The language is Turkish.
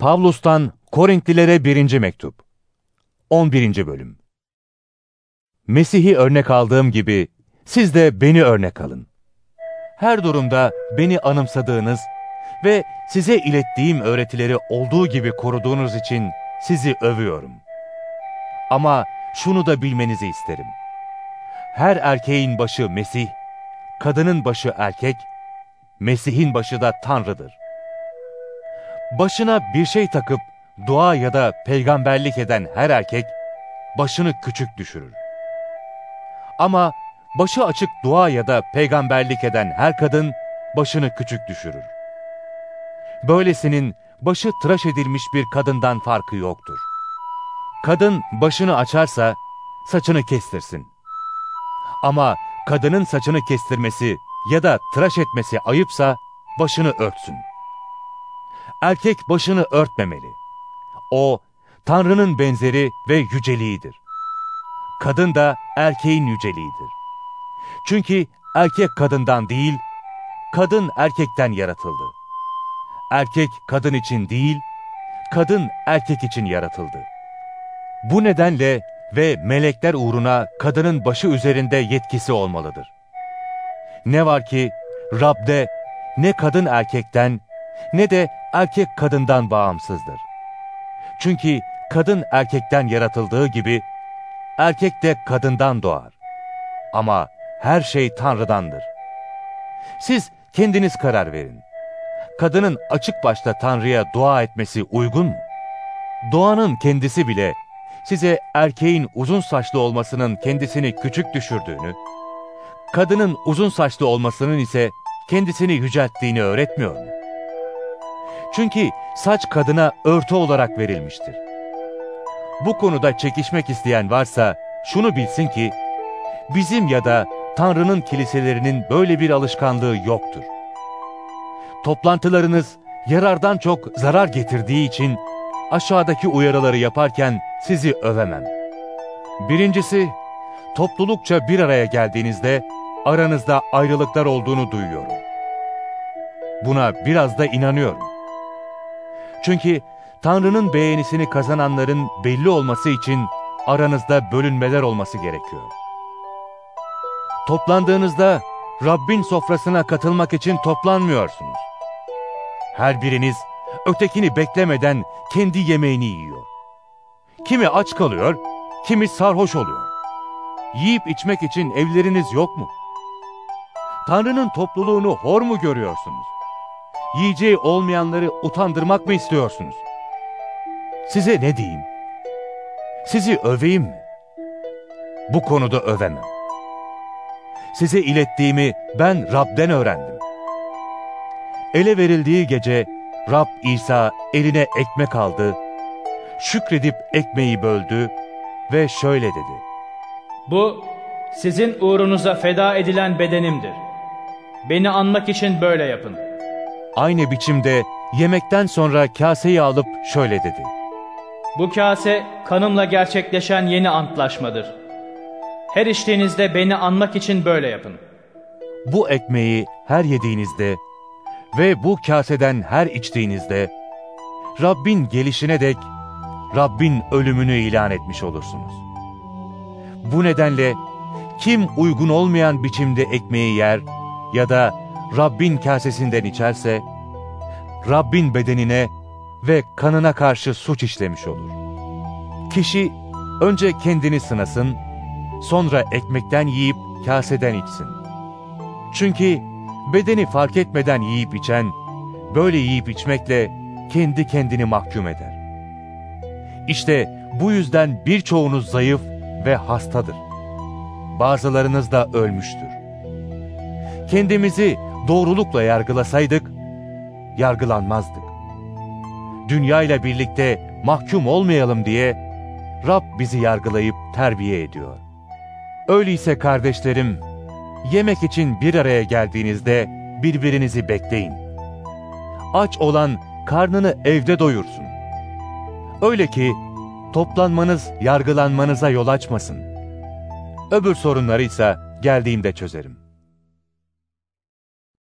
Pavlus'tan Korintlilere 1. Mektup 11. Bölüm Mesih'i örnek aldığım gibi siz de beni örnek alın. Her durumda beni anımsadığınız ve size ilettiğim öğretileri olduğu gibi koruduğunuz için sizi övüyorum. Ama şunu da bilmenizi isterim. Her erkeğin başı Mesih, kadının başı erkek, Mesih'in başı da Tanrı'dır. Başına bir şey takıp dua ya da peygamberlik eden her erkek başını küçük düşürür. Ama başı açık dua ya da peygamberlik eden her kadın başını küçük düşürür. Böylesinin başı tıraş edilmiş bir kadından farkı yoktur. Kadın başını açarsa saçını kestirsin. Ama kadının saçını kestirmesi ya da tıraş etmesi ayıpsa başını örtsün. Erkek başını örtmemeli. O, Tanrı'nın benzeri ve yüceliğidir. Kadın da erkeğin yüceliğidir. Çünkü erkek kadından değil, kadın erkekten yaratıldı. Erkek kadın için değil, kadın erkek için yaratıldı. Bu nedenle ve melekler uğruna kadının başı üzerinde yetkisi olmalıdır. Ne var ki Rab'de ne kadın erkekten ne de erkek kadından bağımsızdır. Çünkü kadın erkekten yaratıldığı gibi erkek de kadından doğar. Ama her şey Tanrı'dandır. Siz kendiniz karar verin. Kadının açık başta Tanrı'ya dua etmesi uygun mu? Doğanın kendisi bile size erkeğin uzun saçlı olmasının kendisini küçük düşürdüğünü, kadının uzun saçlı olmasının ise kendisini yücelttiğini öğretmiyor mu? Çünkü saç kadına örtü olarak verilmiştir. Bu konuda çekişmek isteyen varsa şunu bilsin ki, bizim ya da Tanrı'nın kiliselerinin böyle bir alışkanlığı yoktur. Toplantılarınız yarardan çok zarar getirdiği için aşağıdaki uyarıları yaparken sizi övemem. Birincisi, toplulukça bir araya geldiğinizde aranızda ayrılıklar olduğunu duyuyorum. Buna biraz da inanıyorum. Çünkü Tanrı'nın beğenisini kazananların belli olması için aranızda bölünmeler olması gerekiyor. Toplandığınızda Rabbin sofrasına katılmak için toplanmıyorsunuz. Her biriniz ötekini beklemeden kendi yemeğini yiyor. Kimi aç kalıyor, kimi sarhoş oluyor. Yiyip içmek için evleriniz yok mu? Tanrı'nın topluluğunu hor mu görüyorsunuz? Yiyeceği olmayanları utandırmak mı istiyorsunuz? Size ne diyeyim? Sizi öveyim mi? Bu konuda övemem. Size ilettiğimi ben Rab'den öğrendim. Ele verildiği gece Rab İsa eline ekmek aldı, şükredip ekmeği böldü ve şöyle dedi. Bu sizin uğrunuza feda edilen bedenimdir. Beni anmak için böyle yapın. Aynı biçimde yemekten sonra kaseyi alıp şöyle dedi. Bu kase kanımla gerçekleşen yeni antlaşmadır. Her içtiğinizde beni anmak için böyle yapın. Bu ekmeği her yediğinizde ve bu kaseden her içtiğinizde Rabbin gelişine dek Rabbin ölümünü ilan etmiş olursunuz. Bu nedenle kim uygun olmayan biçimde ekmeği yer ya da Rabbin kasesinden içerse, Rabbin bedenine ve kanına karşı suç işlemiş olur. Kişi önce kendini sınasın, sonra ekmekten yiyip kaseden içsin. Çünkü bedeni fark etmeden yiyip içen, böyle yiyip içmekle kendi kendini mahkum eder. İşte bu yüzden birçoğunuz zayıf ve hastadır. Bazılarınız da ölmüştür. Kendimizi doğrulukla yargılasaydık, yargılanmazdık. Dünya ile birlikte mahkum olmayalım diye Rab bizi yargılayıp terbiye ediyor. Öyleyse kardeşlerim, yemek için bir araya geldiğinizde birbirinizi bekleyin. Aç olan karnını evde doyursun. Öyle ki toplanmanız yargılanmanıza yol açmasın. Öbür sorunları ise geldiğimde çözerim.